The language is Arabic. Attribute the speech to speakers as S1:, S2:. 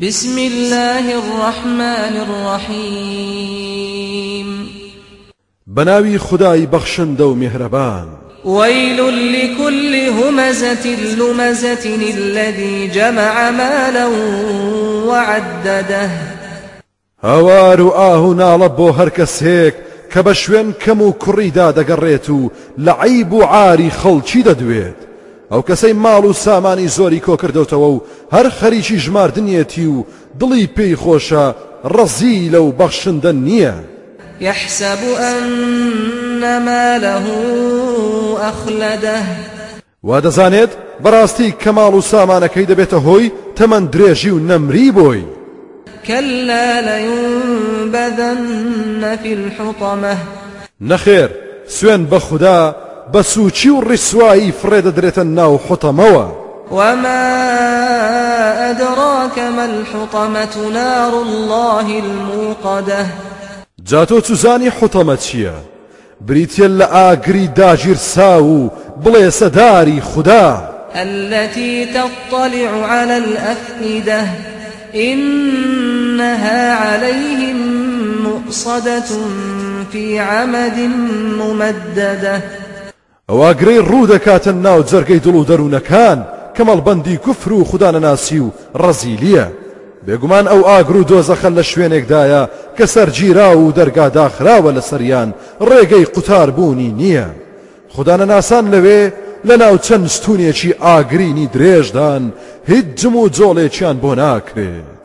S1: بسم الله الرحمن الرحيم.
S2: بناوي خداي بخشن دو مهربان.
S1: ويل لكل همزة لمزة الذي جمع مالا وعدده.
S2: هەوار و ئاه و ناڵە بۆ هەر کەسێک کە بە شوێن کەم و کوڕیدا دەگەڕێت و لە عیب و عاری خەڵکی دەدوێت ئەو کەسەی ماڵ و سامانی زۆری کۆ کردوتەوە و هەر خەریکی ژماردنیەتی و دڵی پێی خۆشە ڕەزی لە و بەخشندە نییە.
S1: يحسب أن ماله أخلده.
S2: وا دەزانێت بەڕاستی کەماڵ و سامانەکەی دەبێتە هۆی تەمەند درێژی و نەمری بۆی.
S1: كلا لينبذن في الحطمة.
S2: نەخێر سوێن بە خوددا بە سوچی و ڕیسایی فرێدەدرێتە ناو حوتەمەوە
S1: وما أدراك ما الحطمة نار الله الموقدة؟
S2: جاتۆ چوزانی حوتەمە چییە؟ بریتە لە ئاگری داگیر سا و بڵێ سەداری خوددا.
S1: التي تطلع على الأفئدة؟ إنها عليهم مؤصدة في عمد ممددة.
S2: ئەواگرەی ڕوو دەکاتە ناو جەرگەی دڵ و دەروونەکان کەمەڵبەندی کوفر و خوددانەناسی و ڕەزیلیە بێگومان ئەو ئاگر و دۆزەخەن لە شوێنێکدایە کە سەرگیرا و دەرگا داخراوە لە سەریان ڕێگەی قوتار بوونی نییە خوددانەناسان لەوێ لە ناو چەند ستونێکی ئاگرینی درێژدان هیچ جم و جۆڵێکیان بۆ ناکرێت